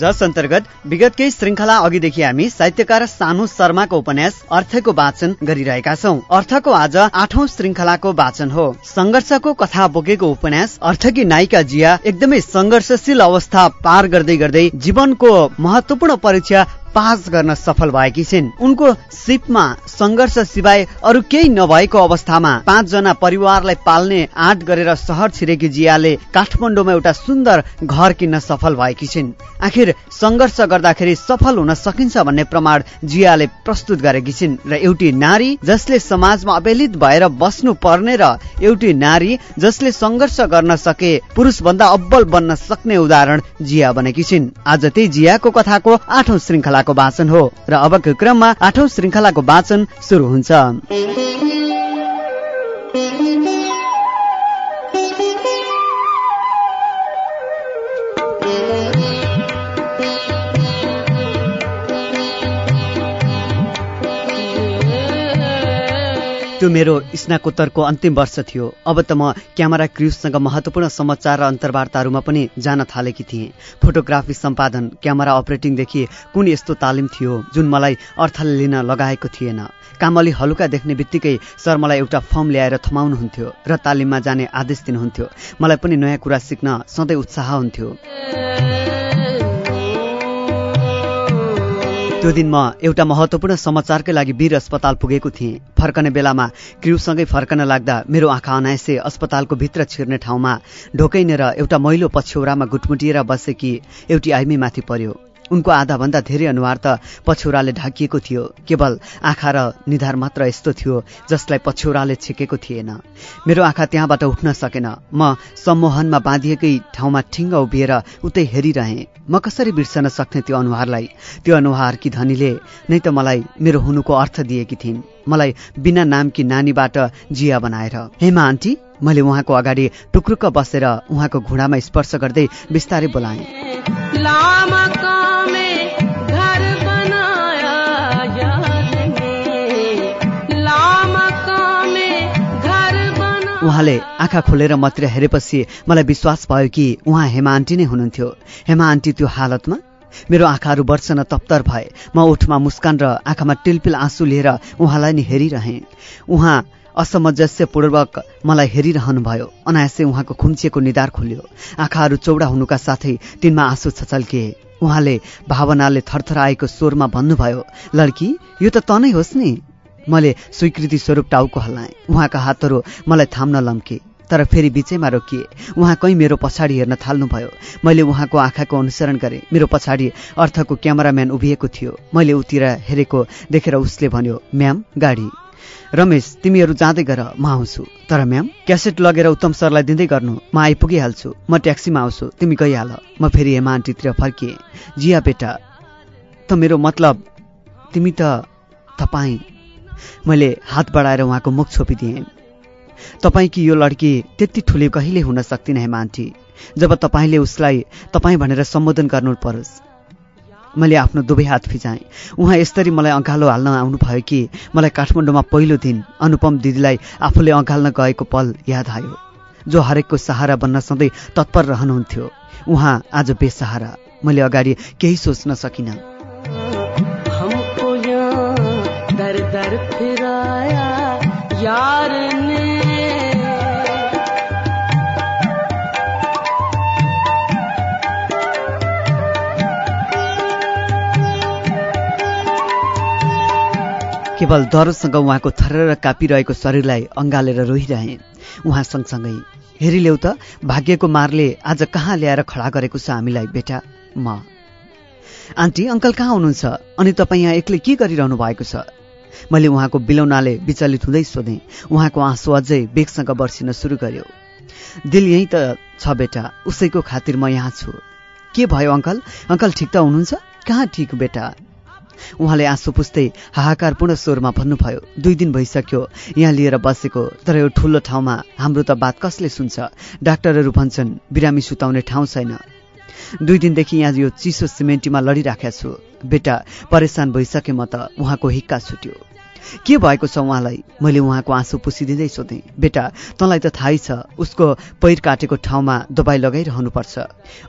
जस अन्तर्गत विगतकै श्रृङ्खला अघिदेखि हामी साहित्यकार सानु शर्माको उपन्यास अर्थको वाचन गरिरहेका छौं। अर्थको आज आठौं श्रृङ्खलाको वाचन हो। संघर्षको कथा बोकेको उपन्यास अर्थकी नायिका जिया एकदमै संघर्षशील अवस्था पार गर्दै गर्दै जीवनको महत्वपूर्ण परीक्षा पास गर्न सफल भएकी छिन्। उनको सिपमा सङ्घर्ष सिवाय अरू केही नभएको अवस्थामा पाँचजना परिवारलाई पाल्ने आँट गरेर सहर छिरेकी जियाले काठमाडौँमा एउटा सुन्दर घर किन्न सफल भएकी छिन्। आखिर सङ्घर्ष गर्दाखेरि सफल हुन सकिन्छ भन्ने प्रमाण जियाले प्रस्तुत गरेकी छिन् र एउटी नारी जसले समाजमा अवहेलित भएर बस्नु पर्ने र एउटी नारी जसले सङ्घर्ष गर्न सके पुरुष भन्दा अब्बल बन्न सक्ने उदाहरण जिया बनेकी छिन्। आज त्यही जियाको कथाको आठौं श्रृङ्खला श्रृङ्खलाको वाचन हो र अबको क्रममा आठौं श्रृङ्खलाको वाचन सुरु हुन्छ। त्यो मेरो स्नाकोत्तरको अन्तिम वर्ष थियो। अब त म क्यामेरा क्रुजसँग महत्वपूर्ण समाचार र अन्तर्वार्ताहरूमा पनि जान थालेकी थिएँ। फोटोग्राफी सम्पादन क्यामेरा अपरेटिङदेखि कुन यस्तो तालिम थियो जुन मलाई अर्थले लिन लगाएको थिएन। काम अलि हलुका देख्ने बित्तिकै सर मलाई एउटा फर्म ल्याएर थमाउनुहुन्थ्यो र तालिममा जाने आदेश दिनुहुन्थ्यो। मलाई पनि नयाँ कुरा सिक्न सधैँ उत्साह हुन्थ्यो। त्यो दिन म एउटा महत्वपूर्ण समाचारकै लागि वीर अस्पताल पुगेको थिएँ। फर्कने बेलामा क्रिउसँगै फर्कन लाग्दा मेरो आँखा अनायसे अस्पतालको भित्र छिर्ने ठाउँमा ढोकैनेर एउटा मैलो पछ्यौरामा गुटमुटिएर बसेकी एउटी आइमी माथि पर्यो। उनको आधाभन्दा धेरै अनुहार त पछ्यौराले ढाकिएको थियो। केवल आँखा र निधार मात्र यस्तो थियो जसलाई पछ्यौराले छेकेको थिएन। मेरो आँखा त्यहाँबाट उठ्न सकेन। म सम्मोहनमा बाँधिएकै ठाउँमा ठिङ्ग उभिएर उतै हेरिरहेँ। म कसरी बिर्सन सक्ने त्यो अनुहारलाई? त्यो अनुहार कि धनीले? नै त मलाई मेरो हुनुको अर्थ दिएकी थिइन्। मलाई बिना नामकी नानीबाट जिया बनाएर। हेमा आन्टी मैले उहाँको अगाडि टुक्रुक्क बसेर उहाँको घुँडामा स्पर्श गर्दै बिस्तारै बोलाएँ। उहाँले आँखा खोलेर मतिर हेरेपछि मलाई विश्वास भयो कि उहाँ हेमा आन्टी नै हुनुहुन्थ्यो। हेमा आन्टी त्यो हालतमा? मेरो आँखाहरू वर्षन तप्तर भए। म ओठमा मुस्कान र आँखामा टिलपिल आँसु लिएर उहाँलाई नि हेरिरहेँ। उहाँ असमञ्जस्यपूर्वक मलाई हेरिरहनुभयो। अनायासै उहाँको खुम्चिएको निधार खोल्यो। आँखाहरू चौडा हुनुका साथै तिनमा आँसु छचल्किए उहाँले भावनाले थरथराएको स्वरमा भन्नुभयो लड्की यो त तनै होस् नि। मैले स्वीकृति स्वरूप टाउको हल्लाएँ। उहाँका हातहरू मलाई थाम्न लम्के तर फेरि बिचैमा रोकिए। उहाँ कहीँ मेरो पछाडि हेर्न थाल्नुभयो। मैले उहाँको आँखाको अनुसरण गरेँ। मेरो पछाडि अर्थको क्यामेराम्यान उभिएको थियो। मैले उतिर हेरेको देखेर उसले भन्यो म्याम गाडी। रमेश तिमीहरू जाँदै गर म आउँछु। तर म्याम क्यासेट लगेर उत्तम सरलाई दिँदै गर्नु। म आइपुगिहाल्छु। म ट्याक्सीमा आउँछु। तिमी गइहाल। म फेरि हेमा आन्टीतिर फर्किएँ। जिया बेटा त मेरो मतलब तिमी त तपाईँ मैले हात बढाएर उहाँको मुख छोपिदिएँ। तपाईँकी यो लड्की त्यति ठुली कहिले हुन सक्दिन आन्टी जब तपाईँले उसलाई तपाईँ भनेर सम्बोधन गर्नु परोस्। मैले आफ्नो दुवै हात फिजाएँ। उहाँ यसरी मलाई अँगालो हाल्न आउनुभयो कि मलाई काठमाडौँमा पहिलो दिन अनुपम दिदीलाई आफूले अँगाल्न गएको पल याद आयो जो हरेकको सहारा बन्न सधैँ तत्पर रहनुहुन्थ्यो। उहाँ आज बेसहारा। मैले अगाडि केही सोच्न सकिनँ। केवल डरसँग उहाँको थरेर कापिरहेको शरीरलाई अँगालेर रोइरहे। उहाँ सँगसँगै हेरिलेउ त भाग्यको मारले आज कहाँ ल्याएर खडा गरेको छ हामीलाई बेटा? म। आन्टी अङ्कल कहाँ हुनुहुन्छ? अनि तपाईँ यहाँ एक्लै के गरिरहनु भएको छ? मैले उहाँको बिलौनाले विचलित हुँदै सोधेँ। उहाँको आँसु अझै बेगसँग बर्सिन सुरु गर्यो। दिल यहीँ त छ बेटा उसैको खातिर म यहाँ छु। के भयो अङ्कल? अङ्कल ठिक त हुनुहुन्छ? कहाँ ठिक बेटा? उहाँले आँसु पुस्दै हाहाकारपूर्ण स्वरमा भन्नुभयो दुई दिन भइसक्यो यहाँ लिएर बसेको तर यो ठुलो ठाउँमा हाम्रो त बात कसले सुन्छ? डाक्टरहरू भन्छन् बिरामी सुताउने ठाउँ छैन। दुई दिनदेखि यहाँ यो चिसो सिमेन्टीमा लडिराखेका छु। बेटा परेसान भइसके म त उहाँको हिक्का छुट्यो। के भएको छ उहाँलाई? मैले उहाँको आँसु पुसिदिँदै सोधेँ। बेटा तँलाई त थाहै छ उसको पैर काटेको ठाउँमा दबाई लगाइरहनुपर्छ।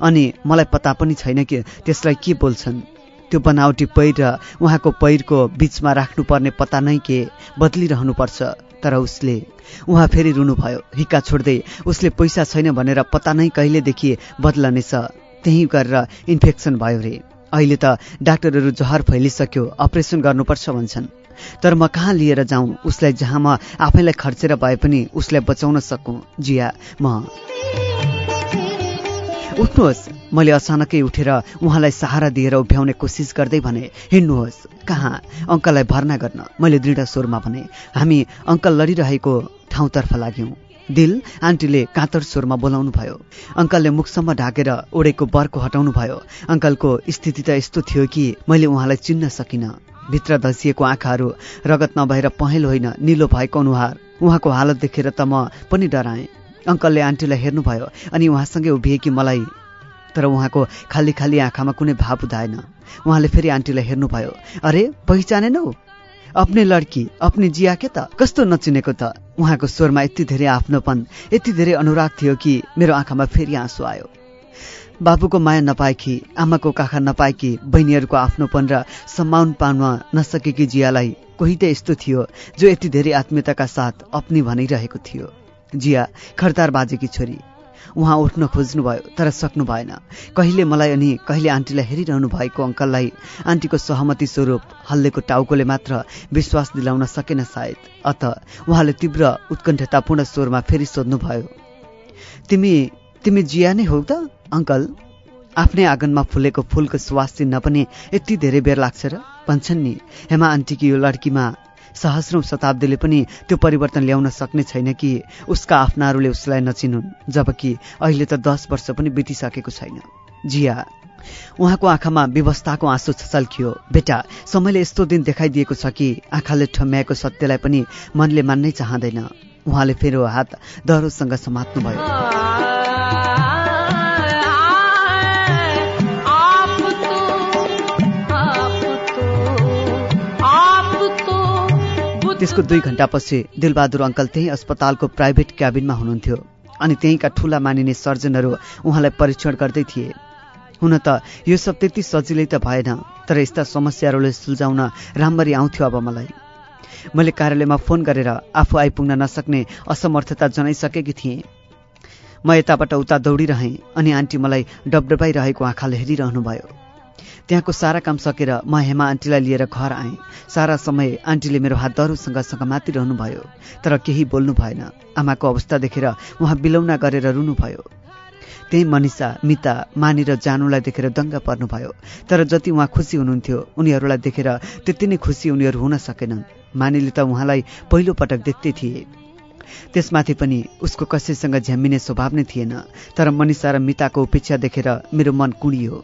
अनि मलाई पत्ता पनि छैन कि त्यसलाई के बोल्छन्। त्यो बनावटी पैर र उहाँको पैरको बिचमा राख्नुपर्ने पत्ता नै के बदलिरहनुपर्छ तर उसले उहाँ फेरि रुनुभयो। हिक्का छोड्दै उसले पैसा छैन भनेर पत्ता नै कहिलेदेखि बदलनेछ। त्यही गरेर इन्फेक्सन भयो रे। अहिले त डाक्टरहरू जहर फैलिसक्यो अपरेसन गर्नुपर्छ भन्छन्। तर म कहाँ लिएर जाउँ उसलाई जहाँ म आफैलाई खर्चेर भए पनि उसलाई बचाउन सकौँ। जिया म। उठ्नुहोस्। मैले अचानकै उठेर उहाँलाई सहारा दिएर उभ्याउने कोसिस गर्दै भने हिँड्नुहोस्। कहाँ? अङ्कललाई भर्ना गर्न। मैले दृढ स्वरमा भने हामी अङ्कल लडिरहेको ठाउँतर्फ लाग्यौँ। दिल आन्टीले कातर स्वरमा बोलाउनु भयो अङ्कलले मुखसम्म ढाकेर ओडेको बर्को हटाउनु भयो अङ्कलको स्थिति त यस्तो थियो कि मैले उहाँलाई चिन्न सकिनँ। भित्र धसिएको आँखाहरू रगत नभएर पहेँलो होइन निलो भएको अनुहार। उहाँको हालत देखेर त म पनि डराएँ। अङ्कलले आन्टीलाई हेर्नुभयो अनि उहाँसँगै उभिएकी मलाई। तर उहाँको खाली खाली आँखामा कुनै भाव उदाएन। उहाँले फेरि आन्टीलाई हेर्नुभयो। अरे पहिचानेनौ? अपने लड्की अपने जिया के त कस्तो नचिनेको त? उहाँको स्वरमा यति धेरै आफ्नोपन यति धेरै अनुराग थियो कि मेरो आँखामा फेरि आँसु आयो। बाबुको माया नपाएकी आमाको काखा नपाएकी बहिनीहरूको आफ्नोपन र सम्मान पाउन नसकेकी जियालाई कोही त यस्तो थियो जो यति धेरै आत्मीयताका साथ अपनी भनिरहेको थियो। जिया खरतार बाजेकी छोरी उहाँ उठ्न खोज्नुभयो तर सक्नु भएन। कहिले मलाई अनि कहिले आन्टीलाई हेरिरहनु भएको अङ्कललाई आन्टीको सहमति स्वरूप हल्लेको टाउकोले मात्र विश्वास दिलाउन सकेन सायद। अत उहाँले तीव्र उत्कण्ठतापूर्ण स्वरमा फेरि सोध्नुभयो तिमी तिमी जिया नै हौ त अङ्कल? आफ्नै आँगनमा फुलेको फुलको सुवास चिन्न पनि यति धेरै बेर लाग्छ र? भन्छन् नि हेमा आन्टीकी यो लड्कीमा सहस्रौं शताब्दीले पनि त्यो परिवर्तन ल्याउन सक्ने छैन कि। उसका आफ्नाहरूले उसलाई नचिनुन् जबकि अहिले त दस वर्ष पनि बितिसकेको छैन। जिया उहाँको आँखामा व्यवस्थाको आँसु छचल्कियो बेटा समयले यस्तो दिन देखाइदिएको छ कि आँखाले ठम्याएको सत्यलाई पनि मनले मान्नै चाहँदैन। उहाँले फेरि हात दह्रोसँग समात्नुभयो। त्यसको दुई घण्टापछि दिलबहादुर अङ्कल त्यही अस्पतालको प्राइभेट क्याबिनमा हुनुहुन्थ्यो अनि त्यहीँका ठुला मानिने सर्जनहरू उहाँलाई परीक्षण गर्दै थिए। हुन त यो सब त्यति सजिलै त भएन तर यस्ता समस्याहरूले सुल्झाउन राम्ररी आउँथ्यो अब मलाई। मैले कार्यालयमा फोन गरेर आफू आइपुग्न नसक्ने असमर्थता जनाइसकेकी थिएँ। म यताबाट उता दौडिरहेँ अनि आन्टी मलाई डबडबाइरहेको आँखाले हेरिरहनु भयो त्यहाँको सारा काम सकेर म हेमा आन्टीलाई लिएर घर आएँ। सारा समय आन्टीले मेरो हात दह्रोसँग मातिरहनु भयो तर केही बोल्नु भएन। आमाको अवस्था देखेर उहाँ बिलौना गरेर रुनुभयो। त्यही मनिषा मिता मानी जानुलाई देखेर दङ्ग पर्नुभयो। तर जति उहाँ खुसी हुनुहुन्थ्यो उनीहरूलाई देखेर त्यति नै खुसी उनीहरू हुन सकेनन्। मानिले त उहाँलाई पहिलो पटक देख्दै थिए। त्यसमाथि पनि उसको कसैसँग झ्याम्मिने स्वभाव नै थिएन। तर मनिषा र मिताको उपेक्षा देखेर मेरो मन कुडियो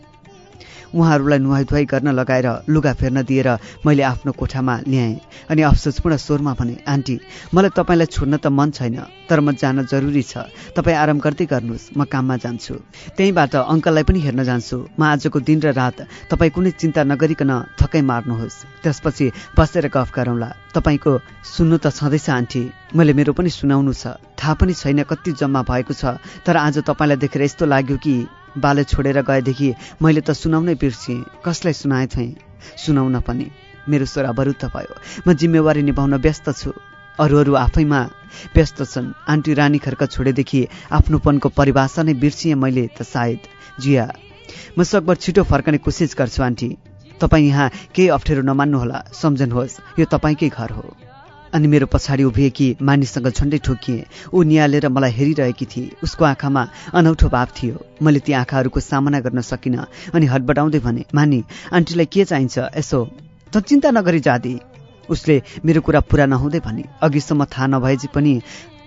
उहाँहरूलाई नुहाई धुवाई गर्न लगाएर लुगा फेर्न दिएर मैले आफ्नो कोठामा ल्याएँ। अनि अफसोसपूर्ण स्वरमा भने आन्टी मलाई तपाईँलाई छोड्न त मन छैन तर म जान जरुरी छ। तपाईँ आराम गर्दै गर्नुहोस् म काममा जान्छु। त्यहीँबाट अङ्कललाई पनि हेर्न जान्छु। म आजको दिन र रात तपाईँ कुनै चिन्ता नगरिकन थकै मार्नुहोस्। त्यसपछि बसेर गफ गरौँला। तपाईँको सुन्नु त छँदैछ आन्टी। मैले मेरो पनि सुनाउनु छ। थाहा पनि छैन कति जम्मा भएको छ तर आज तपाईँलाई देखेर यस्तो लाग्यो कि बाले छोडेर गएदेखि मैले त सुनाउनै बिर्सेँ कसलाई सुनाए थिएँ सुनाउन पनि। मेरो स्वर अवरुद्ध भयो। म जिम्मेवारी निभाउन व्यस्त छु। अरू अरू आफैमा व्यस्त छन्। आन्टी रानी खर्क छोडेदेखि आफ्नोपनको परिभाषा नै बिर्सिएँ मैले त सायद। जिया म सकभर छिटो फर्कने कोसिस गर्छु आन्टी। तपाईँ यहाँ केही अप्ठ्यारो नमान्नुहोला। सम्झनुहोस् यो तपाईँकै घर हो। अनि मेरो पछाडि उभिएकी मानिससँग झन्डै ठोकिएँ। ऊ निहालेर मलाई हेरिरहेकी थिए। उसको आँखामा अनौठो भाव थियो। मैले ती आँखाहरूको सामना गर्न सकिनँ अनि हटबटाउँदै भने मानी आन्टीलाई के चाहिन्छ? यसो त चिन्ता नगरी जाँदी उसले मेरो कुरा पुरा नहुँदै भने अघिसम्म थाहा नभएपछि पनि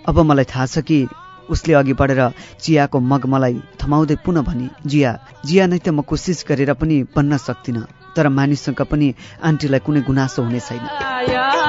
अब मलाई थाहा छ कि उसले अघि बढेर चियाको मग मलाई थमाउँदै पुनः भने जिया जिया नै त म कोसिस गरेर पनि बन्न सक्दिनँ तर मानिससँग पनि आन्टीलाई कुनै गुनासो हुने छैन।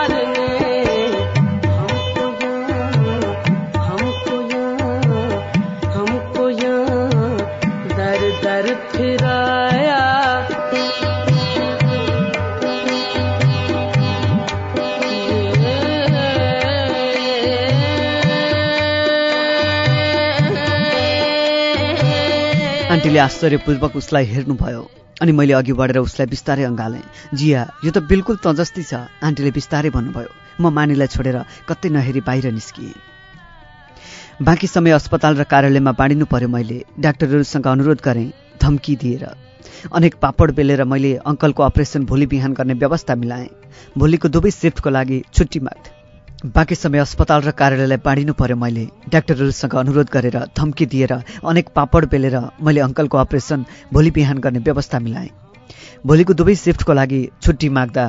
आन्टीले आश्चर्यपूर्वक उसलाई हेर्नुभयो अनि मैले अघि बढेर उसलाई बिस्तारै अँगालेँ। जिया यो त बिल्कुल त जस्तै छ आन्टीले बिस्तारै भन्नुभयो। म मानीलाई छोडेर कतै नहेरी बाहिर निस्किएँ। बाँकी समय अस्पताल र कार्यालयमा बाँडिनु पर्यो मैले। डाक्टरहरूसँग अनुरोध गरेँ धम्की दिएर। अनेक पापड बेलेर मैले अङ्कलको अपरेसन भोलि बिहान गर्ने व्यवस्था मिलाएँ। भोलिको दुवै सिफ्टको लागि छुट्टी माग्थेँ बाँकी समय अस्पताल र कार्यालयलाई बाँडिनु पर्यो मैले। डाक्टरहरूसँग अनुरोध गरेर धम्की दिएर अनेक पापड बेलेर मैले अङ्कलको अपरेसन भोलि बिहान गर्ने व्यवस्था मिलाएँ। भोलिको दुवै सिफ्टको लागि छुट्टी माग्दा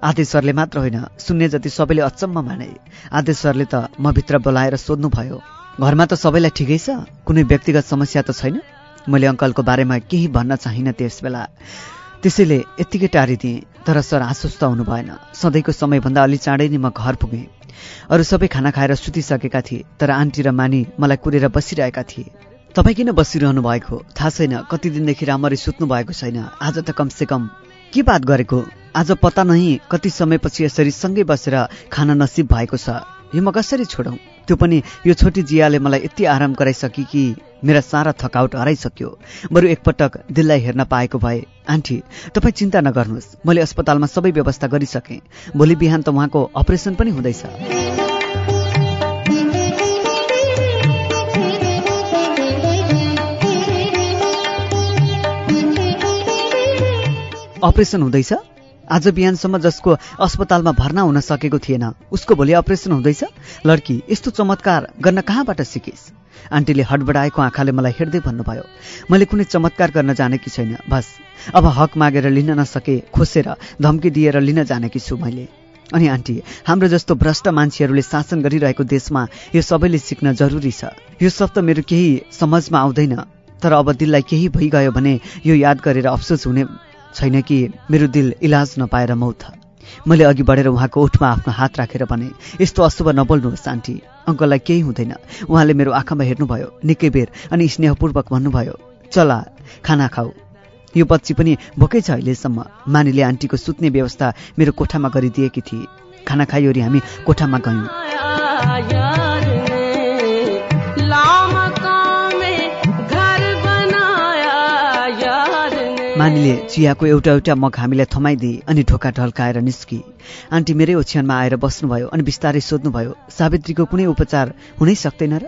आदेश सरले मात्र होइन सुन्ने जति सबैले अचम्म माने। आदेश सरले त म भित्र बोलाएर सोध्नुभयो घरमा त सबैलाई ठिकै छ? कुनै व्यक्तिगत समस्या त छैन? मैले अङ्कलको बारेमा केही भन्न चाहिनँ त्यस बेला त्यसैले यत्तिकै टारिदिएँ तर सर आश्वस्त भएन। सधैँको समयभन्दा अलि चाँडै नै म घर पुगेँ। अरू सबै खाना खाएर सुतिसकेका थिए तर आन्टी र मानी मलाई कुरेर बसिरहेका थिए। तपाईँ किन बसिरहनु भएको थाहा छैन कति दिनदेखि राम्ररी सुत्नु भएको छैन। आज त कमसे कम के बात गरेको? आज पत्ता नै कति समयपछि यसरी सँगै बसेर खाना नसिब भएको छ। यो म कसरी छोडौँ? त्यो पनि यो छोटी जियाले मलाई यति आराम गराइसके कि मेरा सारा थकावट हराइसक्यो। बरु एकपटक दिललाई हेर्न पाएको भए आन्टी तपाईँ चिन्ता नगर्नुहोस्। मैले अस्पतालमा सबै व्यवस्था गरिसकेँ। भोलि बिहान त उहाँको अपरेसन पनि हुँदैछ। अपरेसन हुँदैछ? आज बिहानसम्म जसको अस्पतालमा भर्ना हुन सकेको थिएन उसको भोलि अपरेसन हुँदैछ। लड्की यस्तो चमत्कार गर्न कहाँबाट सिकिस्? आन्टीले हडबडाएको आँखाले मलाई हेर्दै भन्नुभयो मैले कुनै चमत्कार गर्न जानेकी छैन बस। अब हक मागेर लिन नसके खोसेर धम्की दिएर लिन जानेकी छु मैले। अनि आन्टी हाम्रो जस्तो भ्रष्ट मान्छेहरूले शासन गरिरहेको देशमा यो सबैले सिक्न जरुरी छ। यो सब त मेरो केही समझमा आउँदैन। तर अब दिललाई केही भइगयो भने यो याद गरेर अफसोस हुने छैन कि मेरो दिल इलाज नपाएर मौत मैले अघि बढेर उहाँको ओठमा आफ्नो हात राखेर भने यस्तो अशुभ नबोल्नुहोस् आन्टी। अङ्कललाई केही हुँदैन। उहाँले मेरो आँखामा हेर्नुभयो निकै बेर अनि स्नेहपूर्वक भन्नुभयो चला खाना खाऊ। यो बच्ची पनि भोकै छ अहिलेसम्म। मानिले आन्टीको सुत्ने व्यवस्था मेरो कोठामा गरिदिएकी थिए। खाना खाइवरी हामी कोठामा गयौँ। मानिले चियाको एउटा एउटा मग हामीलाई थमाइदिए अनि ढोका ढल्काएर निस्की। आन्टी मेरै ओछ्यानमा आएर बस्नुभयो अनि बिस्तारै सोध्नुभयो सावित्रीको कुनै उपचार हुनै सक्दैन र?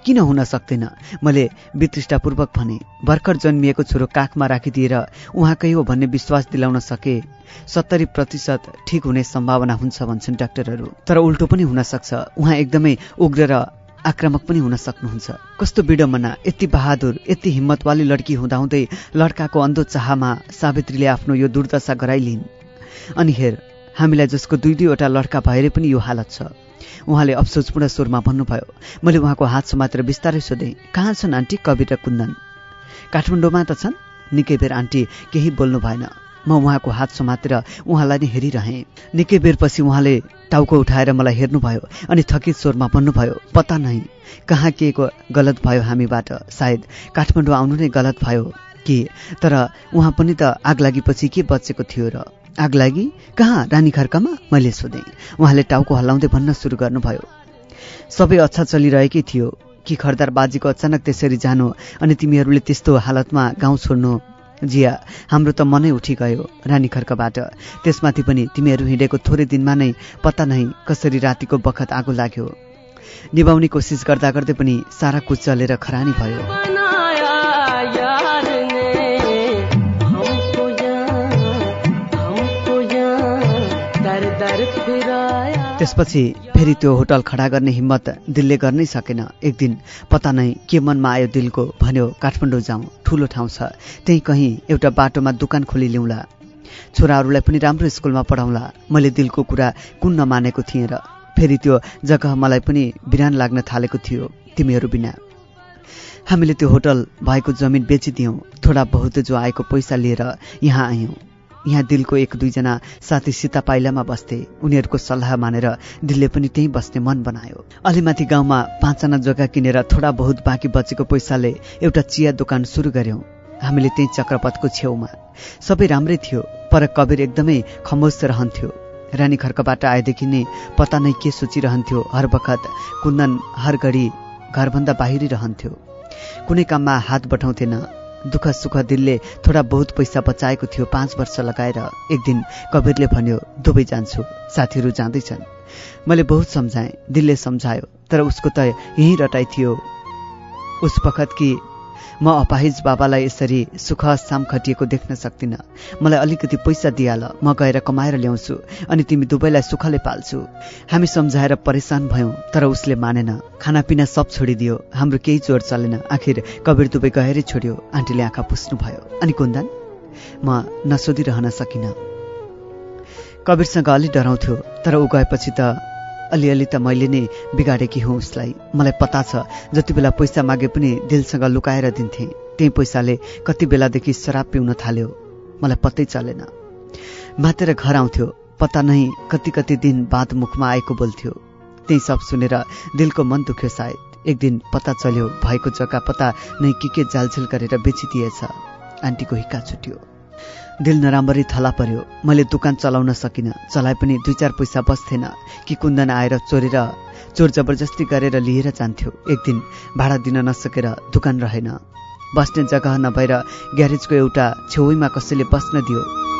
किन हुन सक्दैन? मैले वितृष्टापूर्वक भने भर्खर जन्मिएको छोरो काखमा राखिदिएर उहाँकै हो भन्ने विश्वास दिलाउन सके। सत्तरी प्रतिशत ठिक हुने सम्भावना हुन्छ भन्छन् डाक्टरहरू। तर उल्टो पनि हुन सक्छ। उहाँ एकदमै उग्र र आक्रामक पनि हुन सक्नुहुन्छ। कस्तो विडम्बना यति बहादुर यति हिम्मतवाली लड्की हुँदाहुँदै लड्काको अन्धो चाहमा सावित्रीले आफ्नो यो दुर्दशा गराइलिन्। अनि हेर हामीलाई जसको दुई दुईवटा लड्का भएर पनि यो हालत छ। उहाँले अफसोसपूर्ण स्वरमा भन्नुभयो मैले उहाँको हात समातेर बिस्तारै सोधेँ कहाँ छन् आन्टी कविर र कुन्दन? काठमाडौँमा त छन्? निकै बेर आन्टी केही बोल्नु भएन। म उहाँको हात समातेर उहाँलाई नै हेरिरहेँ। निकै बेरपछि उहाँले टाउको उठाएर मलाई हेर्नुभयो अनि थकित स्वरमा भन्नुभयो पता नै कहाँ को गलत भयो हामीबाट? सायद काठमाडौँ आउनु नै गलत भयो कि? तर उहाँ पनि त आग लागेपछि के बचेको थियो र? आग लागि? कहाँ? रानी खर्कामा मैले सोधेँ। उहाँले टाउको हल्लाउँदै भन्न सुरु गर्नुभयो। सबै अच्छा चलिरहेकै थियो कि खरदार बाजीको अचानक त्यसरी जानु अनि तिमीहरूले त्यस्तो हालतमा गाउँ छोड्नु जिया हाम्रो त मनै उठी गयो रानी खर्कबाट। त्यसमाथि पनि तिमीहरू हिँडेको थोरै दिनमा नै पत्ता नै कसरी रातिको बखत आगो लाग्यो। निभाउने कोसिस गर्दा गर्दै पनि सारा कुछ चलेर खरानी भयो। त्यसपछि फेरि त्यो होटल खडा गर्ने हिम्मत दिलले गर्नै सकेन। एक दिन पता नै के मनमा आयो दिलको भन्यो काठमाडौँ जाउँ ठुलो ठाउँ छ। त्यही कहीँ एउटा बाटोमा दोकान खोली ल्याउँला छोराहरूलाई पनि राम्रो स्कुलमा पढाउँला। मैले दिलको कुरा कुन नमानेको थिएँ र फेरि त्यो जग्गा मलाई पनि बिरान लाग्न थालेको थियो तिमीहरू बिना। हामीले त्यो होटल भएको जमिन बेचिदियौँ। थोडा बहुत जो आएको पैसा लिएर यहाँ आयौँ। यहाँ दिलको एक दुईजना साथी सीता पाइलामा बस्थे। उनीहरूको सल्लाह मानेर दिलले पनि त्यहीँ बस्ने मन बनायो। अलिमाथि गाउँमा पाँचजना जग्गा किनेर थोडा बहुत बाँकी बचेको पैसाले एउटा चिया दोकान सुरु गर्यौँ। हामीले त्यही चक्रपथको छेउमा। सबै राम्रै थियो पर कबीर एकदमै खमोस रहन्थ्यो। रानी खर्कबाट आएदेखि नै पता नै के सोचिरहन्थ्यो। हर बखत कुन्दन हर घडी घरभन्दा बाहिरै रहन्थ्यो। कुनै काममा हात बठाउँथेन। दुःख सुख दिलले थोडा बहुत पैसा बचाएको थियो पाँच वर्ष लगाएर। एक दिन कबीरले भन्यो दुवै जान्छु साथीहरू जाँदैछन्। मैले बहुत सम्झाएँ दिलले सम्झायो तर उसको त यहीँ रटाइ थियो। उस बखत कि म अपाहिज बाबालाई यसरी सुख साम खटिएको देख्न सक्दिनँ। मलाई अलिकति पैसा दिइहाल म गएर कमाएर ल्याउँछु अनि तिमी दुवैलाई सुखले पाल्छु। हामी सम्झाएर परेशान भयौँ तर उसले मानेन। खानापिना सब छोडिदियो हाम्रो केही जोड चलेन। आखिर कबीर दुवै गएरै छोड्यो आन्टीले आँखा पुस्नुभयो। अनि कुन्दन म नसोधिरहन सकिनँ। कबीरसँग अलि डराउँथ्यो तर ऊ गएपछि त अलिअलि त मैले नै बिगाडेकी हुँ उसलाई। मलाई पता छ जति बेला पैसा मागे पनि दिलसँग लुकाएर दिन्थे त्यही पैसाले कति बेलादेखि शराब पिउन थाल्यो। मलाई पत्तै चलेन। मातेर घर आउँथ्यो। पता नै कति कति दिन बाद मुखमा आएको बोल्थ्यो। त्यही सब सुनेर दिलको मन दुख्यो सायद। एक दिन पता चल्यो भएको जग्गा पता नै के के जालझेल गरेर बेचिदिएछ। आन्टीको हिक्का छुट्यो। दिल नराम्ररी थला पर्यो। मैले दोकान चलाउन सकिनँ। चलाए पनि दुई चार पैसा बस्थेन। कि कुन्दन आएर चोरेर चोर जबरजस्ती गरेर लिएर जान्थ्यो। एक दिन भाडा दिन नसकेर दोकान रहेन। बस्ने जग्गा नभएर ग्यारेजको एउटा छेउमा कसैले बस्न दियो।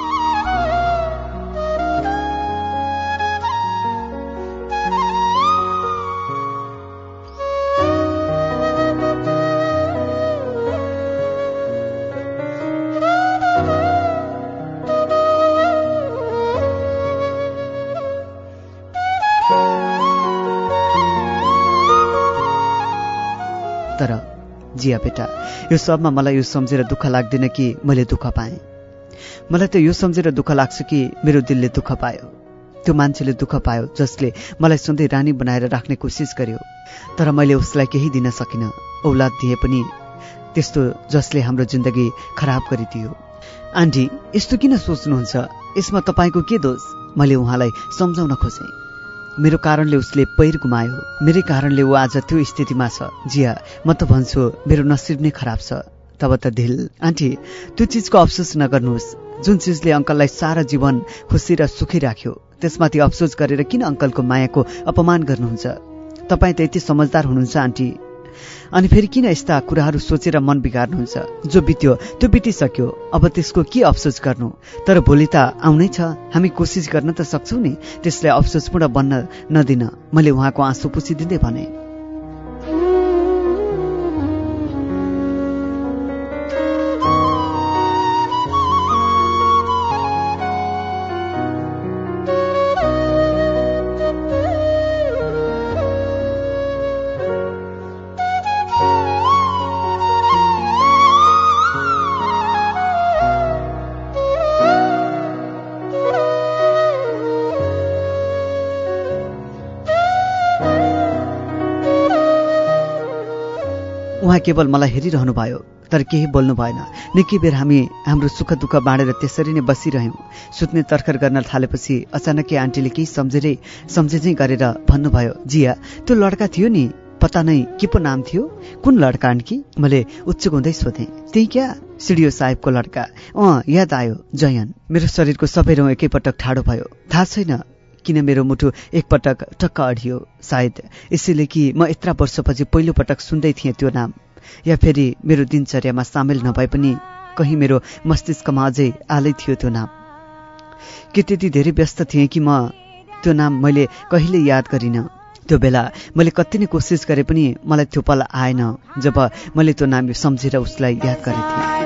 जिया बेटा यो सबमा मलाई यो सम्झेर दुःख लाग्दैन कि मैले दुःख पाएँ। मलाई त यो सम्झेर दुःख लाग्छ कि मेरो दिलले दुःख पायो। त्यो मान्छेले दुःख पायो जसले मलाई सधैँ रानी बनाएर राख्ने कोसिस गर्यो। तर मैले उसलाई केही दिन सकिनँ। औलाद दिए पनि त्यस्तो जसले हाम्रो जिन्दगी खराब गरिदियो। आन्टी यस्तो किन सोच्नुहुन्छ? यसमा तपाईँको के दोष? मैले उहाँलाई सम्झाउन खोजेँ। मेरो कारणले उसले पैर गुमायो। मेरै कारणले ऊ आज त्यो स्थितिमा छ। जिया म त भन्छु मेरो नसिब नै खराब छ। तब त दिल आन्टी त्यो चिजको अफसोस नगर्नुहोस्। जुन चिजले अङ्कललाई सारा जीवन खुसी र सुखी राख्यो त्यसमाथि अफसोस गरेर किन अङ्कलको मायाको अपमान गर्नुहुन्छ? तपाईँ त यति समझदार हुनुहुन्छ आन्टी। अनि फेरि किन यस्ता कुराहरू सोचेर मन बिगार्नुहुन्छ? जो बित्यो त्यो बितिसक्यो। अब त्यसको के अफसोस गर्नु? तर भोलि त आउनै छ। हामी कोसिस गर्न त सक्छौँ नि। त्यसलाई अफसोसपूर्ण बन्न नदिन। मैले उहाँको आँसु पुछिदिँदै भने। केवल मलाई हेरिरहनु भयो तर केही बोल्नु भएन। निकै बेर हामी हाम्रो सुख दुःख बाँडेर त्यसरी नै बसिरह्यौँ। सुत्ने तर्खर गर्न थालेपछि अचानकै आन्टीले केही सम्झेरै सम्झे गरेर भन्नुभयो जिया त्यो लड्का थियो नि? पता नै के पो नाम थियो? कुन लड्का आन्टी? मैले उच्चक हुँदै सोधेँ त्यही क्या? सिडियो साहेबको लड्का। अँ याद आयो जयन। मेरो शरीरको सबै रौँ एकैपटक ठाडो भयो। थाहा छैन किन मेरो मुटु एकपटक टक्क अडियो सायद यसैले कि म यत्र वर्षपछि पहिलो पटक सुन्दै थिएँ त्यो नाम। या फेरि मेरो दिनचर्यामा सामेल नभए पनि कहीँ मेरो मस्तिष्कमा अझै आलै थियो त्यो नाम। के त्यति धेरै व्यस्त थिएँ कि म त्यो नाम मैले कहिले याद गरिनँ। त्यो बेला मैले कति नै कोसिस गरे पनि मलाई त्यो पल आएन जब मैले त्यो नाम सम्झेर उसलाई याद गरेको थिएँ।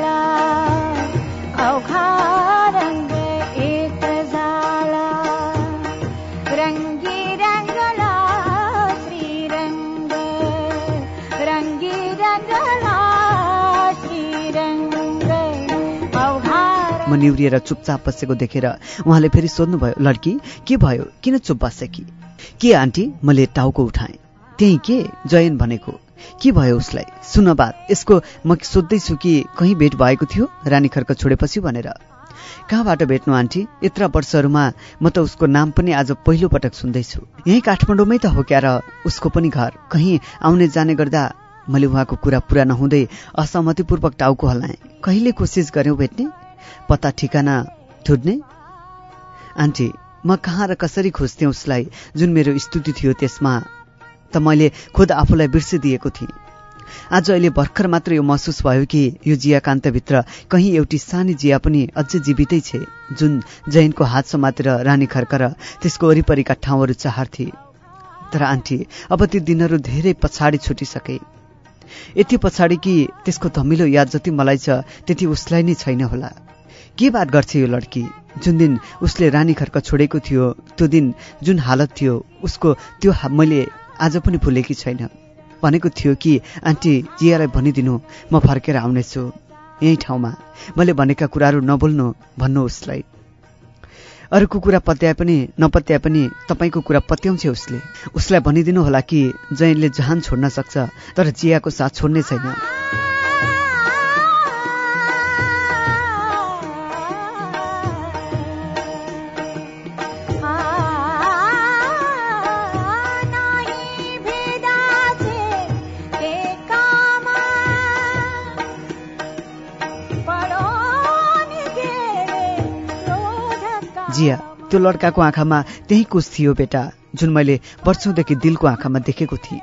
म निहुरिएर चुपचाप बसेको देखेर उहाँले फेरि सोध्नुभयो लड्की के भयो? किन चुप बसे कि? के आन्टी? मैले टाउको उठाएँ। त्यही के? जयन भनेको। के भयो उसलाई? सुन बात यसको म सोध्दैछु कि कहीँ भेट भएको थियो? रानी खर्क छोडेपछि भनेर। कहाँबाट भेट्नु आन्टी? यत्र वर्षहरूमा म त उसको नाम पनि आज पहिलो पटक सुन्दैछु। यहीँ काठमाडौँमै त हो क्या र उसको पनि घर? कहीँ आउने जाने गर्दा मैले उहाँको कुरा पुरा नहुँदै असहमतिपूर्वक टाउको हल्लाएँ। कहिले कोसिस गर्यौँ भेट्ने? पत्ता ठिकाना ठुट्ने आन्टी म कहाँ र कसरी खोज्थेँ उसलाई? जुन मेरो स्तुति थियो त्यसमा त मैले खुद आफूलाई बिर्सिदिएको थिएँ। आज अहिले भर्खर मात्र यो महसुस भयो कि यो जियाकान्तभित्र कहीँ एउटी सानी जिया पनि अझै जीवितै छे जुन जैनको हात समातेर रानी खर्क र त्यसको वरिपरिका ठाउँहरू चाहर्थे। तर आन्टी अब ती दिनहरू धेरै पछाडि छुटिसके। यति पछाडि कि त्यसको धमिलो याद जति मलाई छ त्यति उसलाई नै छैन होला। के बात गर्छ यो लड्की? जुन दिन उसले रानी खर्क छोडेको थियो त्यो दिन जुन हालत थियो उसको त्यो मैले आज पनि भुलेकी छैन। भनेको थियो कि आन्टी जियालाई भनिदिनु म फर्केर आउनेछु। यही ठाउँमा। मैले भनेका कुराहरू नबोल्नु भन्नु उसलाई। अरूको कुरा पत्याए पनि नपत्याए पनि तपाईँको कुरा पत्याउँछ उसले। उसलाई भनिदिनु होला कि जैनले जहान छोड्न सक्छ तर जियाको साथ छोड्ने छैन। जिया त्यो लड्काको आँखामा त्यही कुछ थियो बेटा जुन मैले वर्षौँदेखि दिलको आँखामा देखेको थिएँ।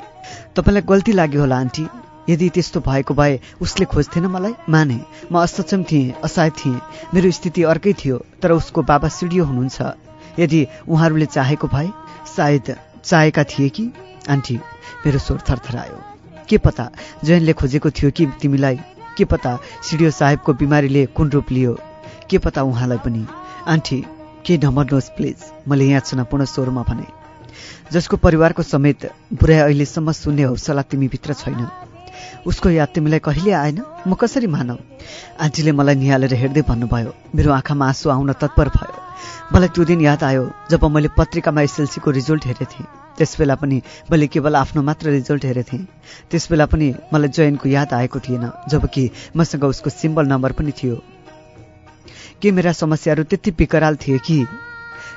तपाईँलाई गल्ती लाग्यो होला आन्टी। यदि त्यस्तो भएको भए उसले खोज्थेन मलाई माने। म असक्षम थिएँ असहाय थिएँ। मेरो स्थिति अर्कै थियो तर उसको बाबा सिडियो हुनुहुन्छ। यदि उहाँहरूले चाहेको भए सायद चाहेका थिए कि? आन्टी मेरो स्वर थरथरायो। के पता? जयनले खोजेको थियो कि तिमीलाई? के पता सिडियो साहेबको बिमारीले कुन रूप लियो? के पता उहाँलाई पनि? आन्टी के नमर्नुहोस् प्लिज मैले याचनापूर्ण स्वरमा भने जसको परिवारको समेत बुढाइ अहिलेसम्म सुन्ने हौसला तिमीभित्र छैन। उसको याद तिमीलाई कहिले आएन? म कसरी मानौ? आन्टीले मलाई निहालेर हेर्दै भन्नुभयो मेरो आँखामा आँसु आउन तत्पर भयो। मलाई त्यो दिन याद आयो जब मैले पत्रिकामा एसएलसीको रिजल्ट हेरेको थिएँ। त्यसबेला पनि मैले केवल आफ्नो मात्र रिजल्ट हेरेको थिएँ। त्यसबेला पनि मलाई जयनको याद आएको थिएन जबकि मसँग उसको सिम्बल नम्बर पनि थियो। के मेरा समस्याहरू त्यति विकराल थिए कि